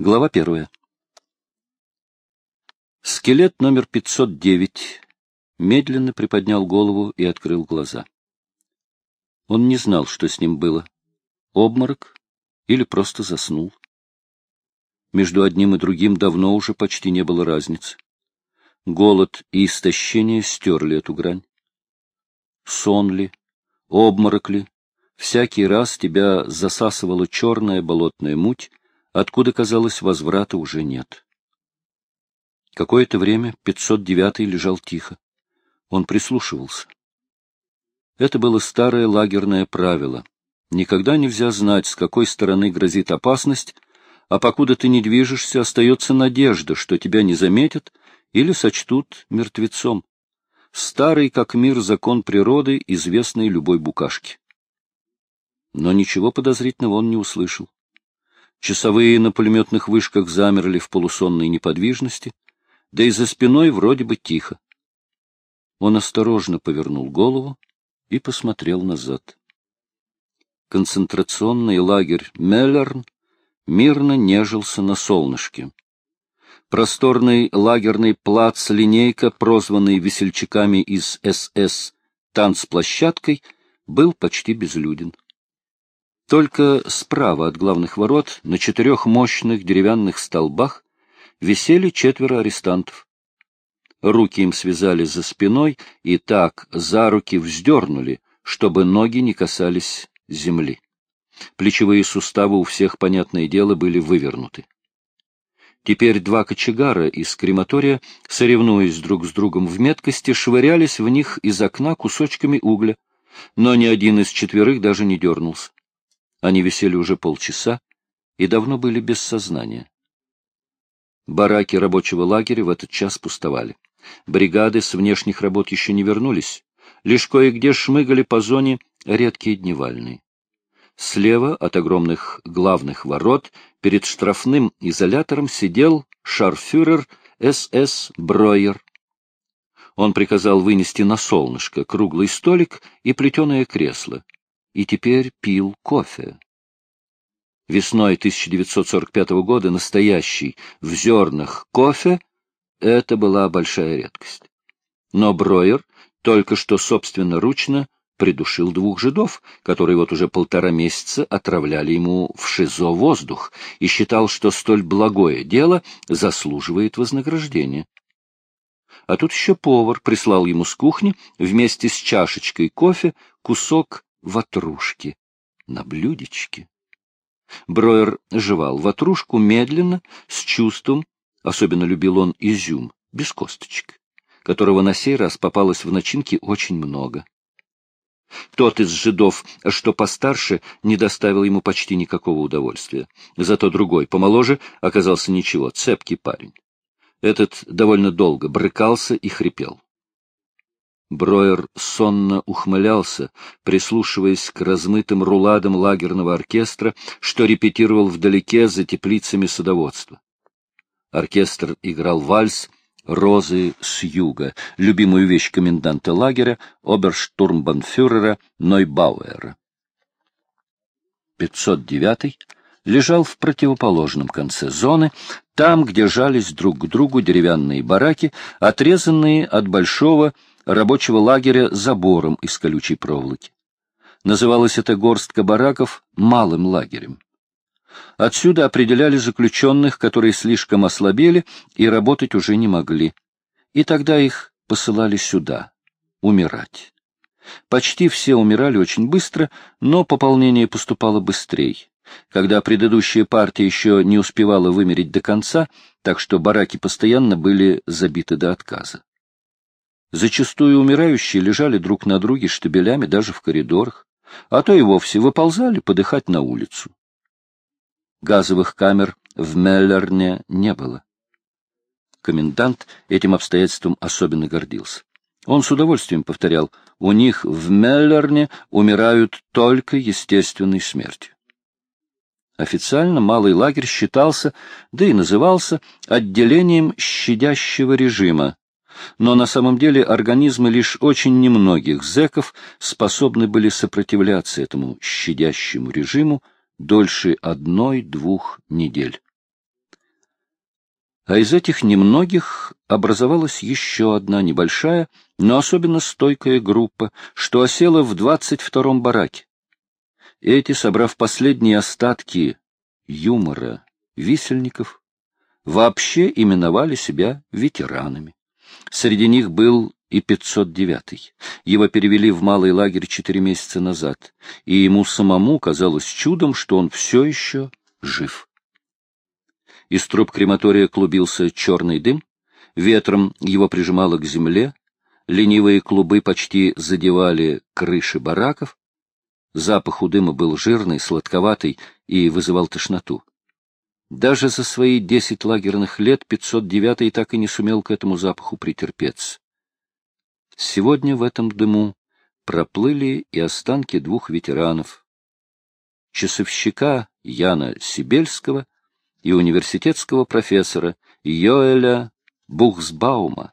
Глава первая. Скелет номер 509 медленно приподнял голову и открыл глаза. Он не знал, что с ним было. Обморок или просто заснул. Между одним и другим давно уже почти не было разницы. Голод и истощение стерли эту грань. Сон ли, обморок ли, всякий раз тебя засасывала черная болотная муть, откуда, казалось, возврата уже нет. Какое-то время 509-й лежал тихо. Он прислушивался. Это было старое лагерное правило. Никогда нельзя знать, с какой стороны грозит опасность, а покуда ты не движешься, остается надежда, что тебя не заметят или сочтут мертвецом. Старый, как мир, закон природы, известный любой букашке. Но ничего подозрительного он не услышал. Часовые на пулеметных вышках замерли в полусонной неподвижности, да и за спиной вроде бы тихо. Он осторожно повернул голову и посмотрел назад. Концентрационный лагерь Меллерн мирно нежился на солнышке. Просторный лагерный плац-линейка, прозванный весельчаками из СС танцплощадкой, был почти безлюден. Только справа от главных ворот на четырех мощных деревянных столбах висели четверо арестантов. Руки им связали за спиной и так за руки вздернули, чтобы ноги не касались земли. Плечевые суставы у всех, понятное дело, были вывернуты. Теперь два кочегара из крематория, соревнуясь друг с другом в меткости, швырялись в них из окна кусочками угля, но ни один из четверых даже не дернулся. Они висели уже полчаса и давно были без сознания. Бараки рабочего лагеря в этот час пустовали. Бригады с внешних работ еще не вернулись. Лишь кое-где шмыгали по зоне редкие дневальные. Слева от огромных главных ворот перед штрафным изолятором сидел шарфюрер СС Бройер. Он приказал вынести на солнышко круглый столик и плетеное кресло, и теперь пил кофе. Весной 1945 года настоящий в зернах кофе — это была большая редкость. Но Броер только что собственноручно придушил двух жидов, которые вот уже полтора месяца отравляли ему в ШИЗО воздух, и считал, что столь благое дело заслуживает вознаграждения. А тут еще повар прислал ему с кухни вместе с чашечкой кофе кусок ватрушки на блюдечке. Броер жевал ватрушку медленно, с чувством, особенно любил он изюм, без косточек, которого на сей раз попалось в начинке очень много. Тот из жидов, что постарше, не доставил ему почти никакого удовольствия. Зато другой, помоложе, оказался ничего, цепкий парень. Этот довольно долго брыкался и хрипел. Броер сонно ухмылялся, прислушиваясь к размытым руладам лагерного оркестра, что репетировал вдалеке за теплицами садоводства. Оркестр играл вальс «Розы с юга», любимую вещь коменданта лагеря, оберштурмбанфюрера Нойбауэра. 509 лежал в противоположном конце зоны, там, где жались друг к другу деревянные бараки, отрезанные от большого рабочего лагеря забором из колючей проволоки. Называлась эта горстка бараков малым лагерем. Отсюда определяли заключенных, которые слишком ослабели и работать уже не могли. И тогда их посылали сюда, умирать. Почти все умирали очень быстро, но пополнение поступало быстрее. Когда предыдущая партия еще не успевала вымереть до конца, так что бараки постоянно были забиты до отказа. Зачастую умирающие лежали друг на друге штабелями даже в коридорах, а то и вовсе выползали подыхать на улицу. Газовых камер в Меллерне не было. Комендант этим обстоятельством особенно гордился. Он с удовольствием повторял, у них в Меллерне умирают только естественной смертью. Официально малый лагерь считался, да и назывался, отделением щадящего режима, но на самом деле организмы лишь очень немногих зэков способны были сопротивляться этому щадящему режиму дольше одной-двух недель. А из этих немногих образовалась еще одна небольшая, но особенно стойкая группа, что осела в двадцать втором бараке. Эти, собрав последние остатки юмора висельников, вообще именовали себя ветеранами. Среди них был и 509-й. Его перевели в малый лагерь четыре месяца назад, и ему самому казалось чудом, что он все еще жив. Из труб крематория клубился черный дым, ветром его прижимало к земле, ленивые клубы почти задевали крыши бараков, запах у дыма был жирный, сладковатый и вызывал тошноту. Даже за свои десять лагерных лет 509-й так и не сумел к этому запаху претерпеться. Сегодня в этом дыму проплыли и останки двух ветеранов. Часовщика Яна Сибельского и университетского профессора Йоэля Бухсбаума.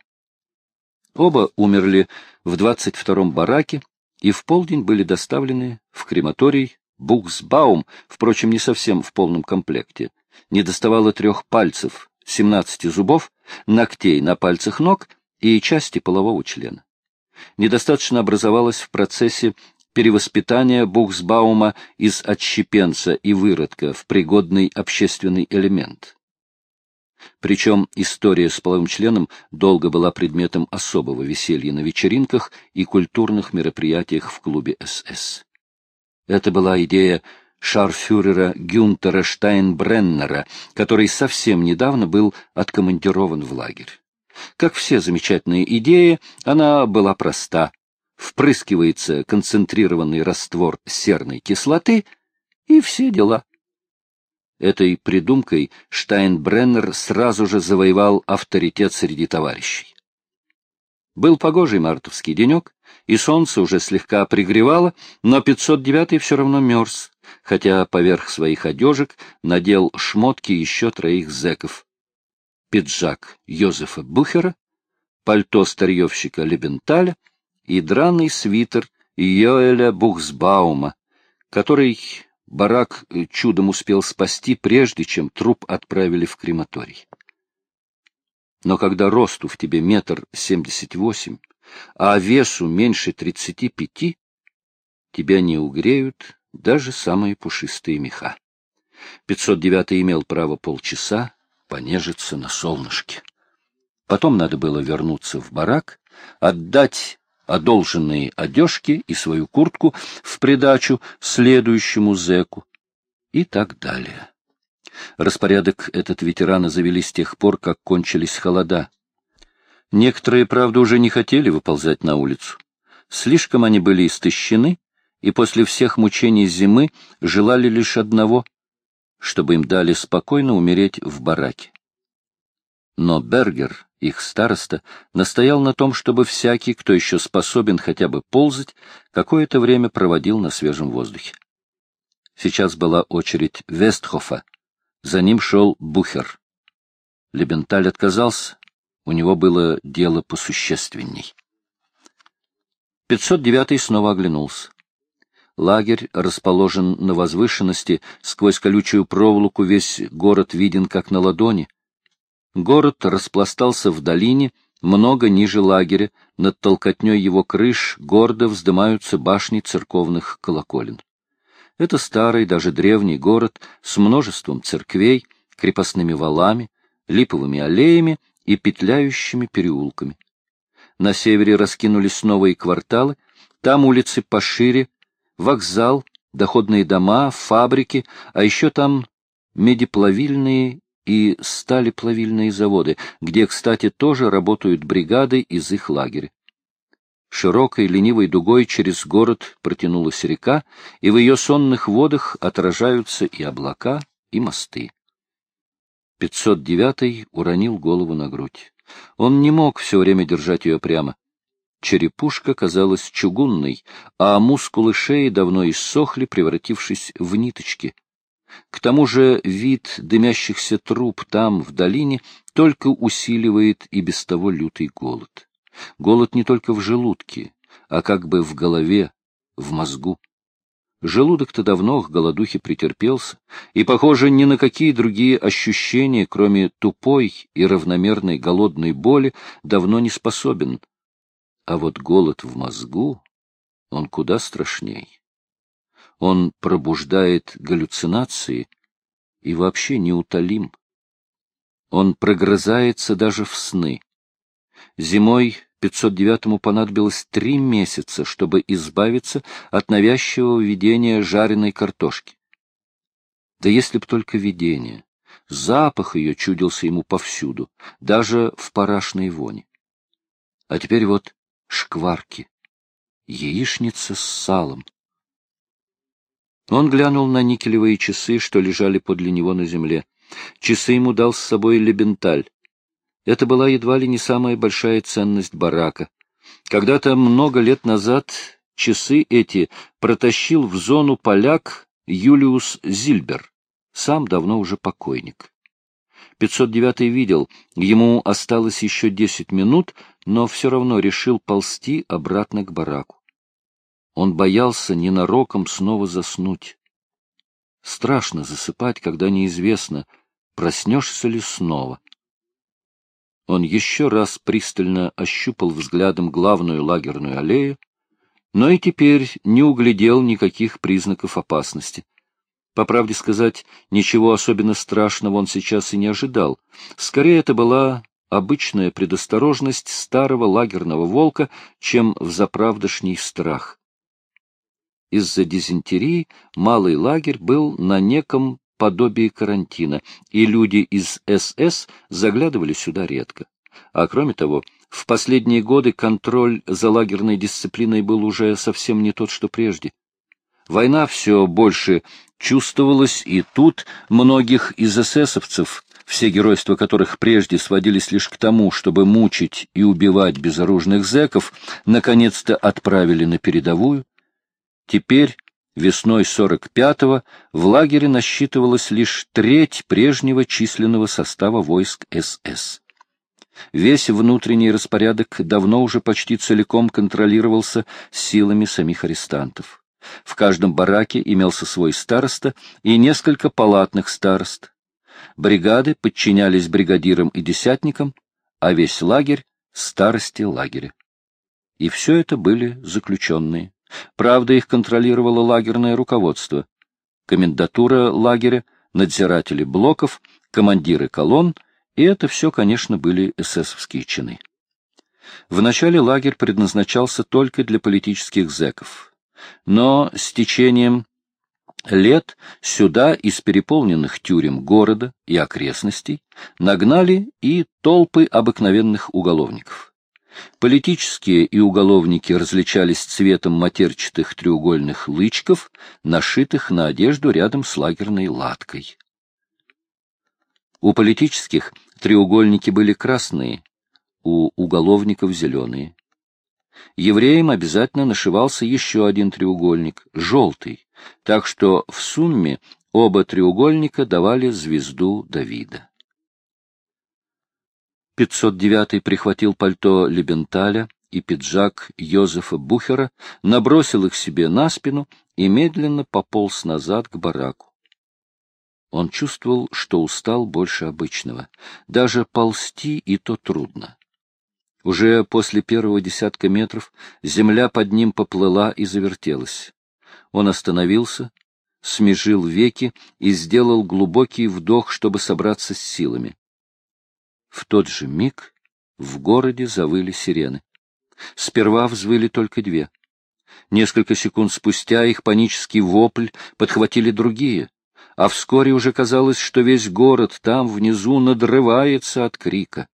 Оба умерли в 22-м бараке и в полдень были доставлены в крематорий Бухсбаум, впрочем, не совсем в полном комплекте. Не доставало трех пальцев, 17 зубов, ногтей на пальцах ног и части полового члена недостаточно образовалось в процессе перевоспитания Бухсбаума из отщепенца и выродка в пригодный общественный элемент. Причем история с половым членом долго была предметом особого веселья на вечеринках и культурных мероприятиях в клубе СС. Это была идея шарфюрера Гюнтера Штайнбреннера, который совсем недавно был откомандирован в лагерь. Как все замечательные идеи, она была проста. Впрыскивается концентрированный раствор серной кислоты, и все дела. Этой придумкой Штайнбреннер сразу же завоевал авторитет среди товарищей. Был погожий мартовский денек, и солнце уже слегка пригревало, но 509-й все равно мерз, хотя поверх своих одежек надел шмотки еще троих зэков пиджак Йозефа Бухера, пальто старьевщика Лебенталя и драный свитер Йоэля Бухсбаума, который барак чудом успел спасти, прежде чем труп отправили в крематорий. Но когда росту в тебе метр семьдесят восемь, а весу меньше тридцати пяти, тебя не угреют даже самые пушистые меха. 509 имел право полчаса понежиться на солнышке. Потом надо было вернуться в барак, отдать одолженные одежки и свою куртку в придачу следующему зэку и так далее. Распорядок этот ветераны завели с тех пор, как кончились холода. Некоторые, правда, уже не хотели выползать на улицу. Слишком они были истощены, и после всех мучений зимы желали лишь одного чтобы им дали спокойно умереть в бараке. Но Бергер, их староста, настоял на том, чтобы всякий, кто еще способен хотя бы ползать, какое-то время проводил на свежем воздухе. Сейчас была очередь Вестхофа, за ним шел Бухер. Лебенталь отказался, у него было дело посущественней. 509 снова оглянулся. Лагерь расположен на возвышенности, сквозь колючую проволоку весь город виден как на ладони. Город распластался в долине, много ниже лагеря, над толкотней его крыш гордо вздымаются башни церковных колоколен. Это старый, даже древний город с множеством церквей, крепостными валами, липовыми аллеями и петляющими переулками. На севере раскинулись новые кварталы, там улицы пошире, вокзал, доходные дома, фабрики, а еще там медиплавильные и сталеплавильные заводы, где, кстати, тоже работают бригады из их лагеря. Широкой ленивой дугой через город протянулась река, и в ее сонных водах отражаются и облака, и мосты. 509-й уронил голову на грудь. Он не мог все время держать ее прямо. Черепушка казалась чугунной, а мускулы шеи давно иссохли, превратившись в ниточки. К тому же вид дымящихся труб там, в долине, только усиливает и без того лютый голод. Голод не только в желудке, а как бы в голове, в мозгу. Желудок-то давно к голодухе претерпелся, и, похоже, ни на какие другие ощущения, кроме тупой и равномерной голодной боли, давно не способен. А вот голод в мозгу, он куда страшней. Он пробуждает галлюцинации и вообще неутолим. Он прогрызается даже в сны. Зимой 509-му понадобилось три месяца, чтобы избавиться от навязчивого видения жареной картошки. Да если б только видение. Запах ее чудился ему повсюду, даже в парашной воне. А теперь вот шкварки, яичница с салом. Он глянул на никелевые часы, что лежали подле него на земле. Часы ему дал с собой Лебенталь. Это была едва ли не самая большая ценность барака. Когда-то много лет назад часы эти протащил в зону поляк Юлиус Зильбер, сам давно уже покойник. 509 видел, ему осталось еще десять минут, но все равно решил ползти обратно к бараку. Он боялся ненароком снова заснуть. Страшно засыпать, когда неизвестно, проснешься ли снова. Он еще раз пристально ощупал взглядом главную лагерную аллею, но и теперь не углядел никаких признаков опасности. По правде сказать, ничего особенно страшного он сейчас и не ожидал. Скорее, это была обычная предосторожность старого лагерного волка, чем взаправдошний страх. Из-за дизентерии малый лагерь был на неком подобие карантина, и люди из СС заглядывали сюда редко. А кроме того, в последние годы контроль за лагерной дисциплиной был уже совсем не тот, что прежде. Война все больше чувствовалась, и тут многих из эсэсовцев, все геройства которых прежде сводились лишь к тому, чтобы мучить и убивать безоружных зэков, наконец-то отправили на передовую. Теперь Весной 45-го в лагере насчитывалось лишь треть прежнего численного состава войск СС. Весь внутренний распорядок давно уже почти целиком контролировался силами самих арестантов. В каждом бараке имелся свой староста и несколько палатных старост. Бригады подчинялись бригадирам и десятникам, а весь лагерь — старости лагеря. И все это были заключенные. Правда, их контролировало лагерное руководство. Комендатура лагеря, надзиратели блоков, командиры колонн, и это все, конечно, были эсэсовские чины. Вначале лагерь предназначался только для политических зэков. Но с течением лет сюда из переполненных тюрем города и окрестностей нагнали и толпы обыкновенных уголовников. Политические и уголовники различались цветом матерчатых треугольных лычков, нашитых на одежду рядом с лагерной латкой. У политических треугольники были красные, у уголовников зеленые. Евреям обязательно нашивался еще один треугольник, желтый, так что в сумме оба треугольника давали звезду Давида. 509 прихватил пальто Лебенталя и пиджак Йозефа Бухера, набросил их себе на спину и медленно пополз назад к бараку. Он чувствовал, что устал больше обычного. Даже ползти и то трудно. Уже после первого десятка метров земля под ним поплыла и завертелась. Он остановился, смежил веки и сделал глубокий вдох, чтобы собраться с силами. В тот же миг в городе завыли сирены. Сперва взвыли только две. Несколько секунд спустя их панический вопль подхватили другие, а вскоре уже казалось, что весь город там внизу надрывается от крика.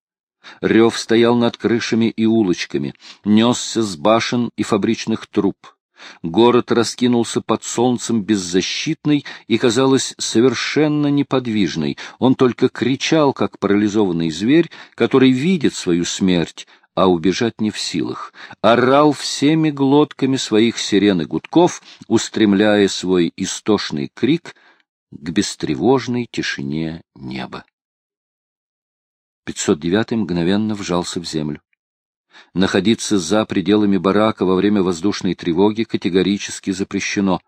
Рев стоял над крышами и улочками, несся с башен и фабричных труб. Город раскинулся под солнцем беззащитный и, казалось, совершенно неподвижный. Он только кричал, как парализованный зверь, который видит свою смерть, а убежать не в силах. Орал всеми глотками своих сирен и гудков, устремляя свой истошный крик к бестревожной тишине неба. 509 мгновенно вжался в землю. Находиться за пределами барака во время воздушной тревоги категорически запрещено.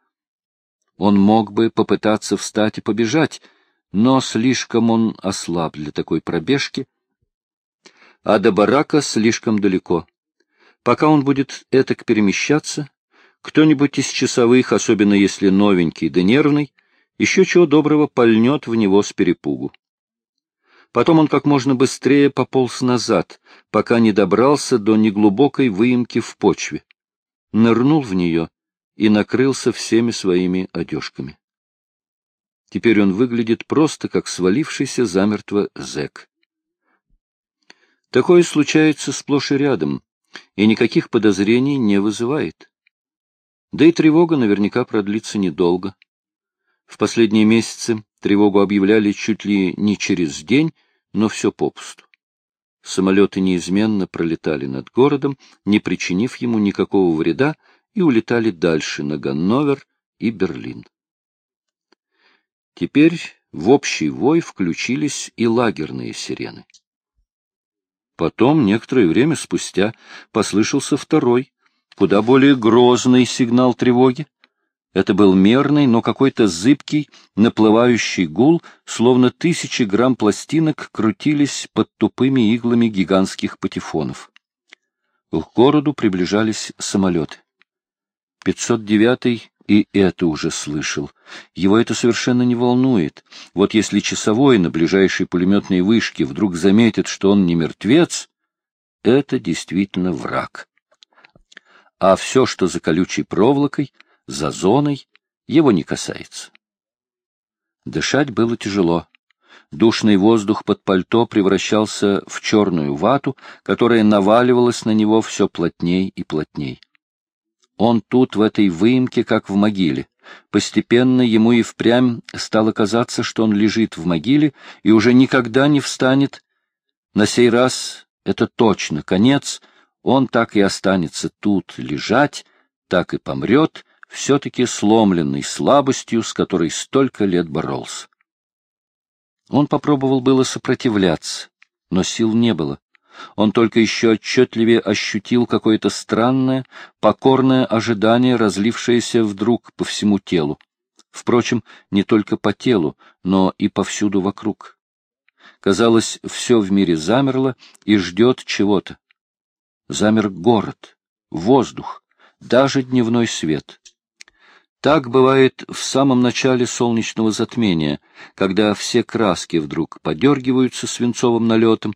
Он мог бы попытаться встать и побежать, но слишком он ослаб для такой пробежки, а до барака слишком далеко. Пока он будет этак перемещаться, кто-нибудь из часовых, особенно если новенький да нервный, еще чего доброго пальнет в него с перепугу. Потом он как можно быстрее пополз назад, пока не добрался до неглубокой выемки в почве, нырнул в нее и накрылся всеми своими одежками. Теперь он выглядит просто как свалившийся замертво зэк. Такое случается сплошь и рядом, и никаких подозрений не вызывает. Да и тревога наверняка продлится недолго. В последние месяцы тревогу объявляли чуть ли не через день, но все попусту. Самолеты неизменно пролетали над городом, не причинив ему никакого вреда, и улетали дальше, на Ганновер и Берлин. Теперь в общий вой включились и лагерные сирены. Потом, некоторое время спустя, послышался второй, куда более грозный сигнал тревоги. Это был мерный, но какой-то зыбкий, наплывающий гул, словно тысячи грамм пластинок крутились под тупыми иглами гигантских патефонов. К городу приближались самолеты. 509-й и это уже слышал. Его это совершенно не волнует. Вот если часовой на ближайшей пулеметной вышке вдруг заметит, что он не мертвец, это действительно враг. А все, что за колючей проволокой, за зоной, его не касается. Дышать было тяжело. Душный воздух под пальто превращался в черную вату, которая наваливалась на него все плотней и плотней. Он тут, в этой выемке, как в могиле. Постепенно ему и впрямь стало казаться, что он лежит в могиле и уже никогда не встанет. На сей раз это точно конец, он так и останется тут лежать, так и помрет, все-таки сломленный слабостью, с которой столько лет боролся. Он попробовал было сопротивляться, но сил не было. Он только еще отчетливее ощутил какое-то странное, покорное ожидание, разлившееся вдруг по всему телу. Впрочем, не только по телу, но и повсюду вокруг. Казалось, все в мире замерло и ждет чего-то. Замер город, воздух, даже дневной свет. Так бывает в самом начале солнечного затмения, когда все краски вдруг подергиваются свинцовым налетом,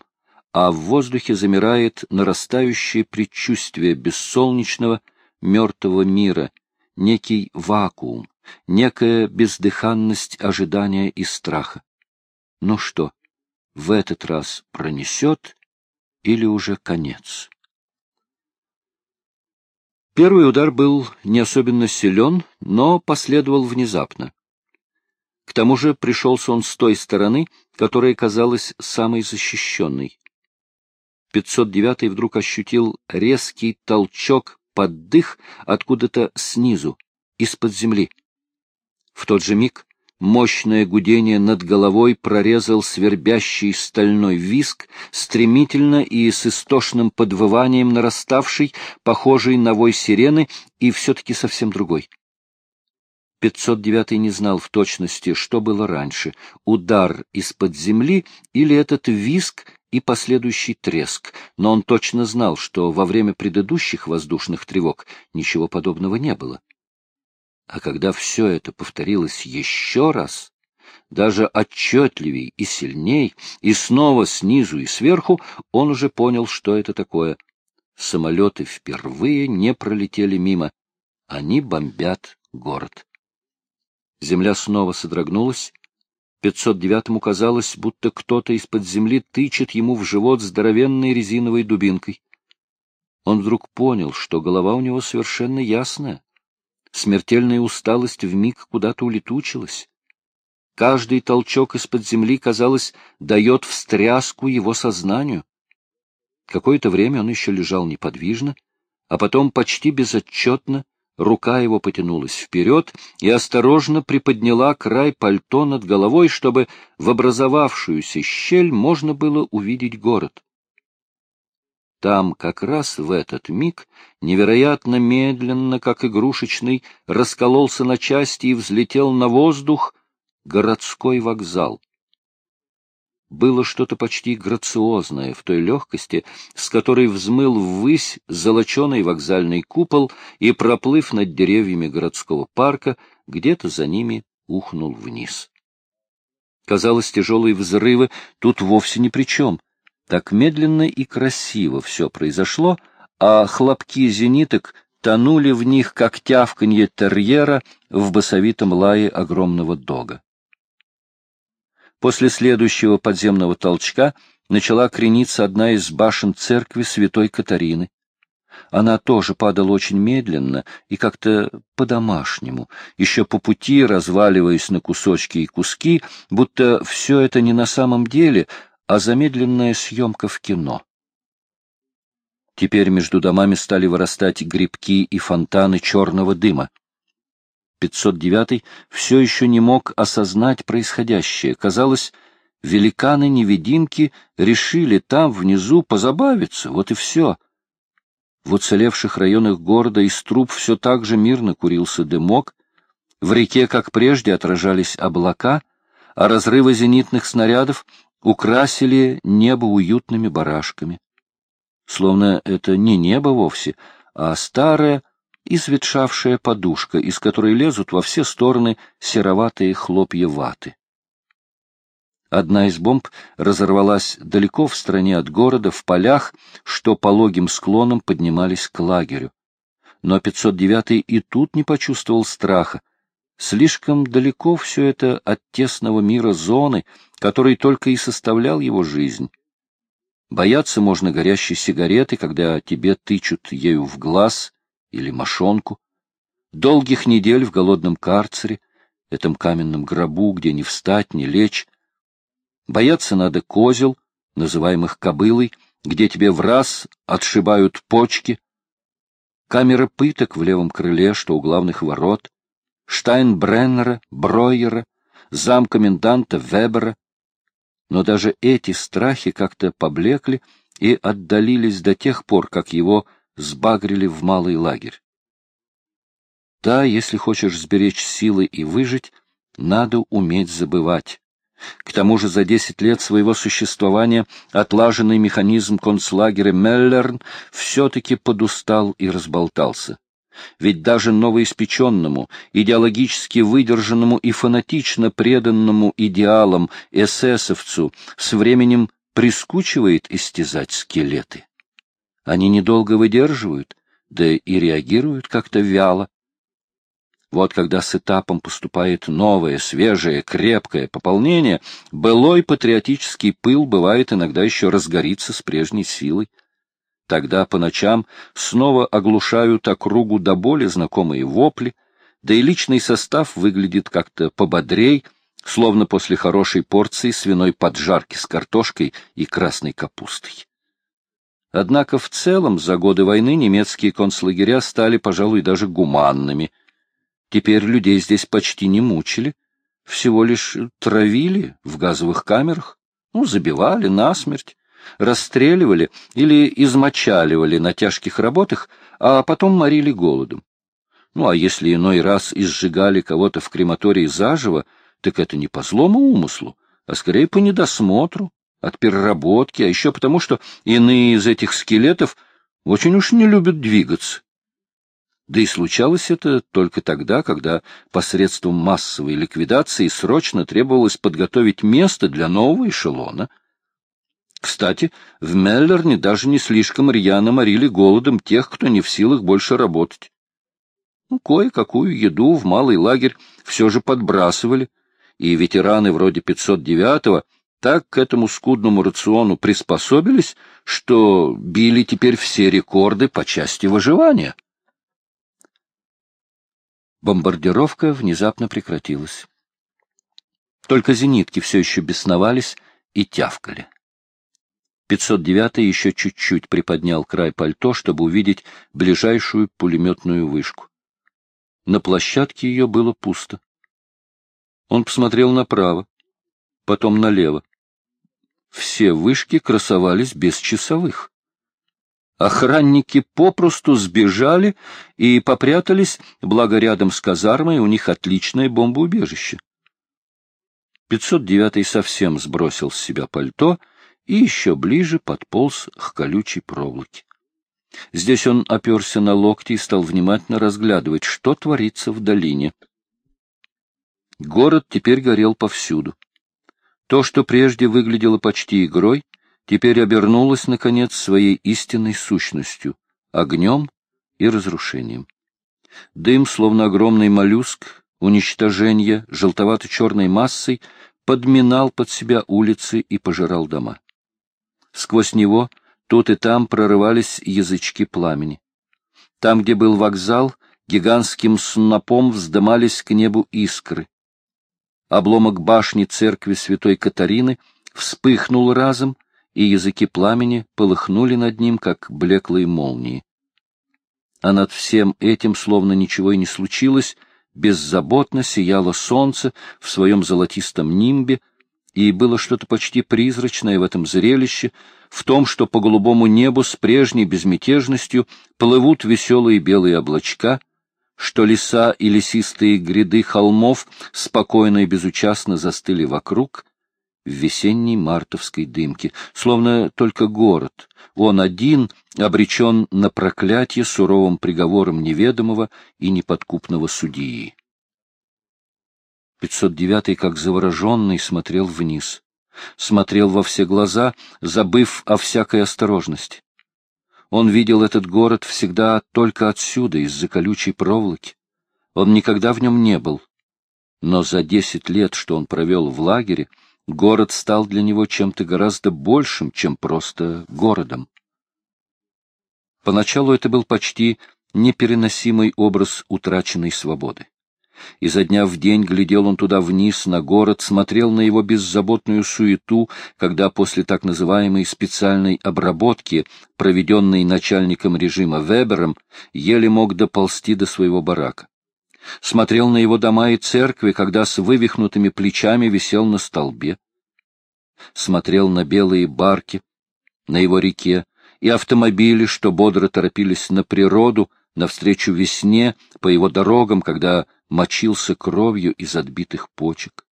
а в воздухе замирает нарастающее предчувствие бессолнечного мертвого мира, некий вакуум, некая бездыханность ожидания и страха. Ну что, в этот раз пронесет или уже конец? Первый удар был не особенно силен, но последовал внезапно. К тому же пришелся он с той стороны, которая казалась самой защищенной. 509 вдруг ощутил резкий толчок под дых откуда-то снизу, из-под земли. В тот же миг мощное гудение над головой прорезал свербящий стальной виск, стремительно и с истошным подвыванием нараставший, похожий на вой сирены, и все-таки совсем другой. 509 не знал в точности, что было раньше — удар из-под земли или этот виск и последующий треск, но он точно знал, что во время предыдущих воздушных тревог ничего подобного не было. А когда все это повторилось еще раз, даже отчетливей и сильней, и снова снизу и сверху, он уже понял, что это такое. Самолеты впервые не пролетели мимо. Они бомбят город. Земля снова содрогнулась, 509-му казалось, будто кто-то из-под земли тычет ему в живот здоровенной резиновой дубинкой. Он вдруг понял, что голова у него совершенно ясная. Смертельная усталость вмиг куда-то улетучилась. Каждый толчок из-под земли, казалось, дает встряску его сознанию. Какое-то время он еще лежал неподвижно, а потом почти безотчетно Рука его потянулась вперед и осторожно приподняла край пальто над головой, чтобы в образовавшуюся щель можно было увидеть город. Там как раз в этот миг, невероятно медленно, как игрушечный, раскололся на части и взлетел на воздух городской вокзал. Было что-то почти грациозное в той легкости, с которой взмыл ввысь золоченый вокзальный купол и, проплыв над деревьями городского парка, где-то за ними ухнул вниз. Казалось, тяжелые взрывы тут вовсе ни при чем. Так медленно и красиво все произошло, а хлопки зениток тонули в них, как тявканье терьера в басовитом лае огромного дога. После следующего подземного толчка начала крениться одна из башен церкви святой Катарины. Она тоже падала очень медленно и как-то по-домашнему, еще по пути разваливаясь на кусочки и куски, будто все это не на самом деле, а замедленная съемка в кино. Теперь между домами стали вырастать грибки и фонтаны черного дыма. 509 все еще не мог осознать происходящее. Казалось, великаны-невидимки решили там, внизу, позабавиться, вот и все. В уцелевших районах города из труб все так же мирно курился дымок, в реке, как прежде, отражались облака, а разрывы зенитных снарядов украсили небо уютными барашками. Словно это не небо вовсе, а старое, изветшавшая подушка, из которой лезут во все стороны сероватые хлопья ваты. Одна из бомб разорвалась далеко в стороне от города, в полях, что пологим склоном поднимались к лагерю. Но 509-й и тут не почувствовал страха. Слишком далеко все это от тесного мира зоны, который только и составлял его жизнь. Бояться можно горящей сигареты, когда тебе тычут ею в глаз, или мошонку, долгих недель в голодном карцере, этом каменном гробу, где не встать, не лечь. Бояться надо козел, называемых кобылой, где тебе в раз отшибают почки, камера пыток в левом крыле, что у главных ворот, Штайнбреннера, Бройера, зам коменданта Вебера. Но даже эти страхи как-то поблекли и отдалились до тех пор, как его сбагрили в малый лагерь. Да, если хочешь сберечь силы и выжить, надо уметь забывать. К тому же за десять лет своего существования отлаженный механизм концлагеря Меллерн все-таки подустал и разболтался. Ведь даже новоиспеченному, идеологически выдержанному и фанатично преданному идеалам эсэсовцу с временем прискучивает истязать скелеты. Они недолго выдерживают, да и реагируют как-то вяло. Вот когда с этапом поступает новое, свежее, крепкое пополнение, былой патриотический пыл бывает иногда еще разгорится с прежней силой. Тогда по ночам снова оглушают округу до боли знакомые вопли, да и личный состав выглядит как-то пободрей, словно после хорошей порции свиной поджарки с картошкой и красной капустой. Однако в целом за годы войны немецкие концлагеря стали, пожалуй, даже гуманными. Теперь людей здесь почти не мучили, всего лишь травили в газовых камерах, ну, забивали насмерть, расстреливали или измочаливали на тяжких работах, а потом морили голодом. Ну, а если иной раз изжигали кого-то в крематории заживо, так это не по злому умыслу, а скорее по недосмотру, от переработки, а еще потому, что иные из этих скелетов очень уж не любят двигаться. Да и случалось это только тогда, когда посредством массовой ликвидации срочно требовалось подготовить место для нового эшелона. Кстати, в Меллерне даже не слишком рьяно морили голодом тех, кто не в силах больше работать. Ну, кое-какую еду в малый лагерь все же подбрасывали, и ветераны вроде 509-го так к этому скудному рациону приспособились, что били теперь все рекорды по части выживания. Бомбардировка внезапно прекратилась. Только зенитки все еще бесновались и тявкали. 509-й еще чуть-чуть приподнял край пальто, чтобы увидеть ближайшую пулеметную вышку. На площадке ее было пусто. Он посмотрел направо потом налево. Все вышки красовались без часовых. Охранники попросту сбежали и попрятались, благо рядом с казармой у них отличное бомбоубежище. 509-й совсем сбросил с себя пальто и еще ближе подполз к колючей проволоке. Здесь он оперся на локти и стал внимательно разглядывать, что творится в долине. Город теперь горел повсюду. То, что прежде выглядело почти игрой, теперь обернулось, наконец, своей истинной сущностью — огнем и разрушением. Дым, словно огромный моллюск, уничтожение желтовато-черной массой, подминал под себя улицы и пожирал дома. Сквозь него тут и там прорывались язычки пламени. Там, где был вокзал, гигантским снопом вздымались к небу искры. Обломок башни церкви святой Катарины вспыхнул разом, и языки пламени полыхнули над ним, как блеклые молнии. А над всем этим, словно ничего и не случилось, беззаботно сияло солнце в своем золотистом нимбе, и было что-то почти призрачное в этом зрелище, в том, что по голубому небу с прежней безмятежностью плывут веселые белые облачка, что леса и лесистые гряды холмов спокойно и безучастно застыли вокруг в весенней мартовской дымке, словно только город, он один обречен на проклятие суровым приговором неведомого и неподкупного судьи. 509-й, как завороженный, смотрел вниз. Смотрел во все глаза, забыв о всякой осторожности. Он видел этот город всегда только отсюда, из-за колючей проволоки. Он никогда в нем не был. Но за десять лет, что он провел в лагере, город стал для него чем-то гораздо большим, чем просто городом. Поначалу это был почти непереносимый образ утраченной свободы. Изо дня в день глядел он туда вниз, на город, смотрел на его беззаботную суету, когда после так называемой специальной обработки, проведенной начальником режима Вебером, еле мог доползти до своего барака. Смотрел на его дома и церкви, когда с вывихнутыми плечами висел на столбе. Смотрел на белые барки, на его реке, и автомобили, что бодро торопились на природу, навстречу весне, по его дорогам, когда мочился кровью из отбитых почек.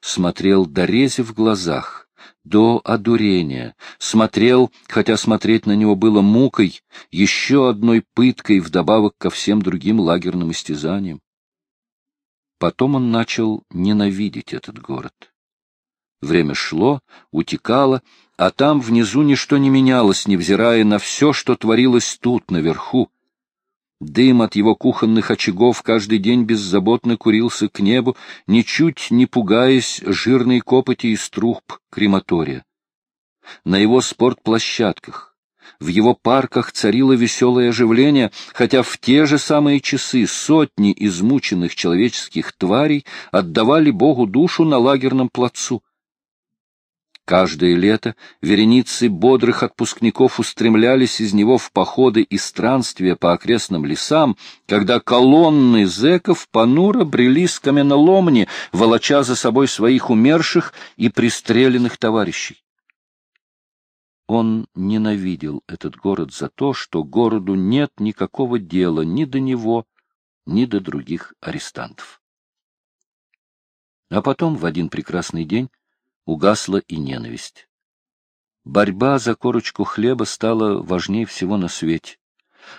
Смотрел до рези в глазах, до одурения, смотрел, хотя смотреть на него было мукой, еще одной пыткой вдобавок ко всем другим лагерным истязаниям. Потом он начал ненавидеть этот город. Время шло, утекало, а там внизу ничто не менялось, невзирая на все, что творилось тут, наверху, Дым от его кухонных очагов каждый день беззаботно курился к небу, ничуть не пугаясь жирной копоти из труб крематория. На его спортплощадках, в его парках царило веселое оживление, хотя в те же самые часы сотни измученных человеческих тварей отдавали Богу душу на лагерном плацу. Каждое лето вереницы бодрых отпускников устремлялись из него в походы и странствия по окрестным лесам, когда колонны зэков понуро брели с каменоломни, волоча за собой своих умерших и пристреленных товарищей. Он ненавидел этот город за то, что городу нет никакого дела ни до него, ни до других арестантов. А потом, в один прекрасный день, угасла и ненависть. Борьба за корочку хлеба стала важнее всего на свете.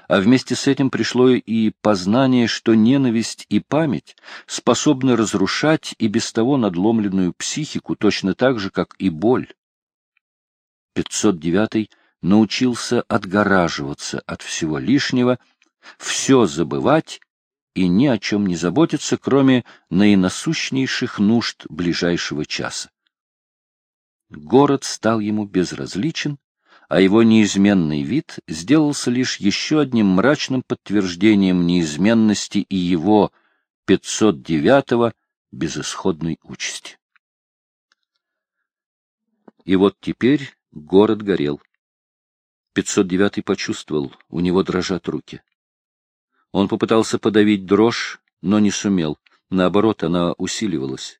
А вместе с этим пришло и познание, что ненависть и память способны разрушать и без того надломленную психику точно так же, как и боль. 509 научился отгораживаться от всего лишнего, все забывать и ни о чем не заботиться, кроме наинасущнейших нужд ближайшего часа. Город стал ему безразличен, а его неизменный вид сделался лишь еще одним мрачным подтверждением неизменности и его 509-го безысходной участи. И вот теперь город горел. 509-й почувствовал, у него дрожат руки. Он попытался подавить дрожь, но не сумел. Наоборот, она усиливалась.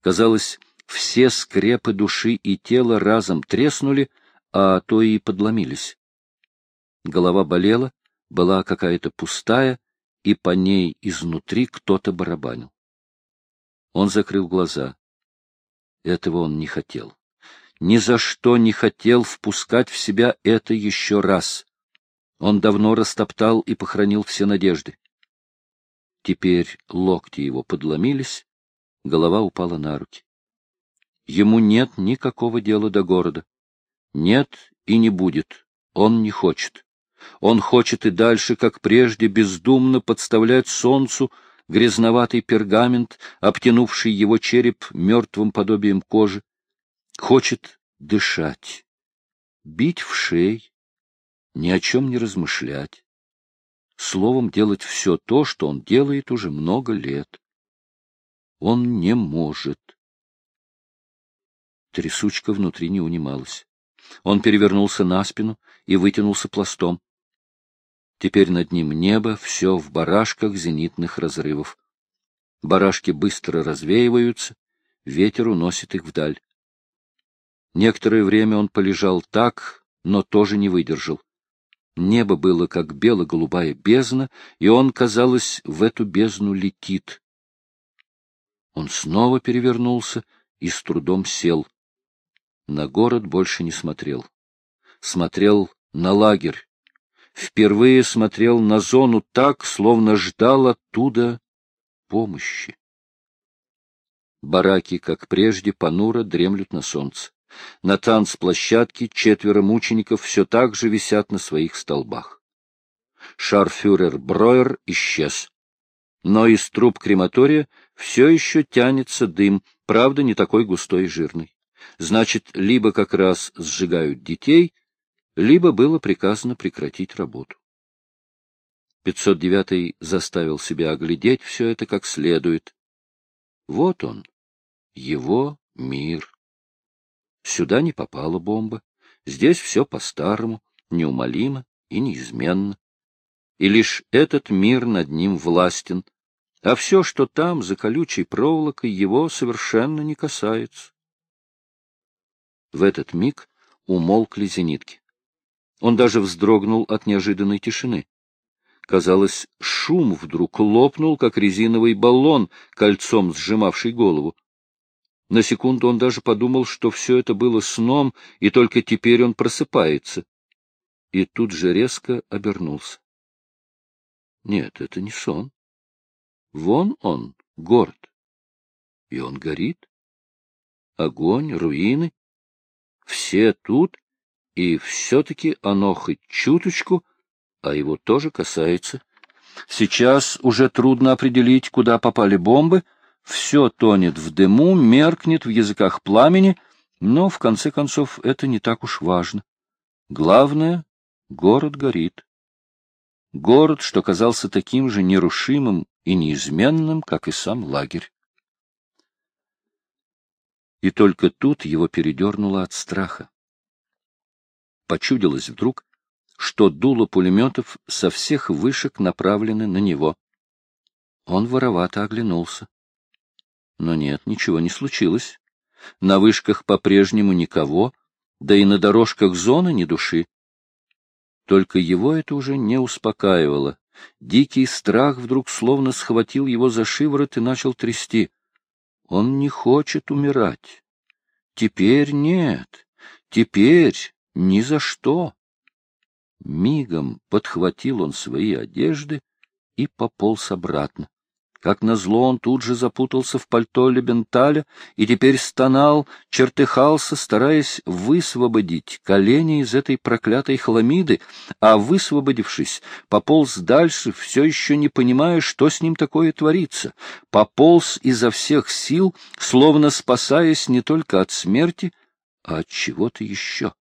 Казалось, все скрепы души и тела разом треснули, а то и подломились. Голова болела, была какая-то пустая, и по ней изнутри кто-то барабанил. Он закрыл глаза. Этого он не хотел. Ни за что не хотел впускать в себя это еще раз. Он давно растоптал и похоронил все надежды. Теперь локти его подломились, голова упала на руки. Ему нет никакого дела до города. Нет и не будет. Он не хочет. Он хочет и дальше, как прежде, бездумно подставлять солнцу грязноватый пергамент, обтянувший его череп мертвым подобием кожи. Хочет дышать, бить в шей, ни о чем не размышлять. Словом, делать все то, что он делает уже много лет. Он не может. Трясучка внутри не унималась. Он перевернулся на спину и вытянулся пластом. Теперь над ним небо, все в барашках зенитных разрывов. Барашки быстро развеиваются, ветер уносит их вдаль. Некоторое время он полежал так, но тоже не выдержал. Небо было как бело-голубая бездна, и он, казалось, в эту бездну летит. Он снова перевернулся и с трудом сел. На город больше не смотрел. Смотрел на лагерь. Впервые смотрел на зону так, словно ждал оттуда помощи. Бараки, как прежде, понуро дремлют на солнце. На танцплощадке четверо мучеников все так же висят на своих столбах. Шарфюрер Броер исчез. Но из труб крематория все еще тянется дым, правда, не такой густой и жирный. Значит, либо как раз сжигают детей, либо было приказано прекратить работу. 509 заставил себя оглядеть все это как следует. Вот он, его мир. Сюда не попала бомба. Здесь все по-старому, неумолимо и неизменно. И лишь этот мир над ним властен, а все, что там, за колючей проволокой, его совершенно не касается. В этот миг умолкли зенитки. Он даже вздрогнул от неожиданной тишины. Казалось, шум вдруг лопнул, как резиновый баллон, кольцом сжимавший голову. На секунду он даже подумал, что все это было сном, и только теперь он просыпается. И тут же резко обернулся. Нет, это не сон. Вон он, город. И он горит. Огонь, руины. Все тут, и все-таки оно хоть чуточку, а его тоже касается. Сейчас уже трудно определить, куда попали бомбы — все тонет в дыму, меркнет в языках пламени, но, в конце концов, это не так уж важно. Главное — город горит. Город, что казался таким же нерушимым и неизменным, как и сам лагерь. И только тут его передернуло от страха. Почудилось вдруг, что дуло пулеметов со всех вышек направлены на него. Он воровато оглянулся. Но нет, ничего не случилось. На вышках по-прежнему никого, да и на дорожках зоны ни души. Только его это уже не успокаивало. Дикий страх вдруг словно схватил его за шиворот и начал трясти. Он не хочет умирать. Теперь нет. Теперь ни за что. Мигом подхватил он свои одежды и пополз обратно. Как назло, он тут же запутался в пальто Лебенталя и теперь стонал, чертыхался, стараясь высвободить колени из этой проклятой хламиды, а, высвободившись, пополз дальше, все еще не понимая, что с ним такое творится, пополз изо всех сил, словно спасаясь не только от смерти, а от чего-то еще.